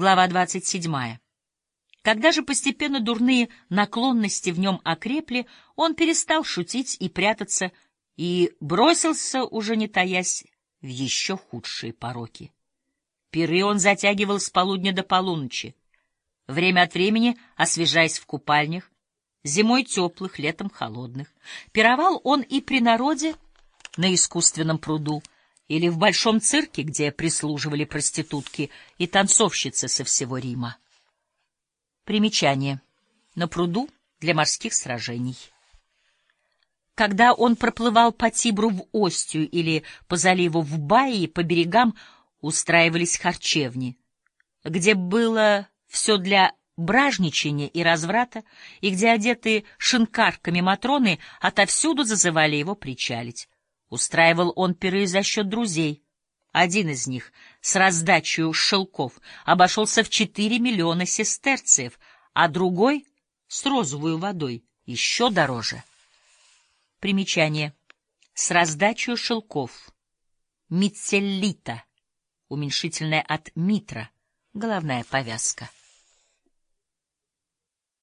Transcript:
Глава 27. Когда же постепенно дурные наклонности в нем окрепли, он перестал шутить и прятаться, и бросился, уже не таясь, в еще худшие пороки. Пиры он затягивал с полудня до полуночи, время от времени освежаясь в купальнях, зимой теплых, летом холодных. Пировал он и при народе на искусственном пруду, или в большом цирке, где прислуживали проститутки и танцовщицы со всего Рима. Примечание. На пруду для морских сражений. Когда он проплывал по Тибру в Остию или по заливу в Баи, по берегам устраивались харчевни, где было все для бражничания и разврата, и где одетые шинкарками Матроны отовсюду зазывали его причалить. Устраивал он пиры за счет друзей. Один из них с раздачей шелков обошелся в четыре миллиона сестерциев, а другой с розовой водой еще дороже. Примечание. С раздачей шелков. Мицеллита. Уменьшительное от митра. Головная повязка.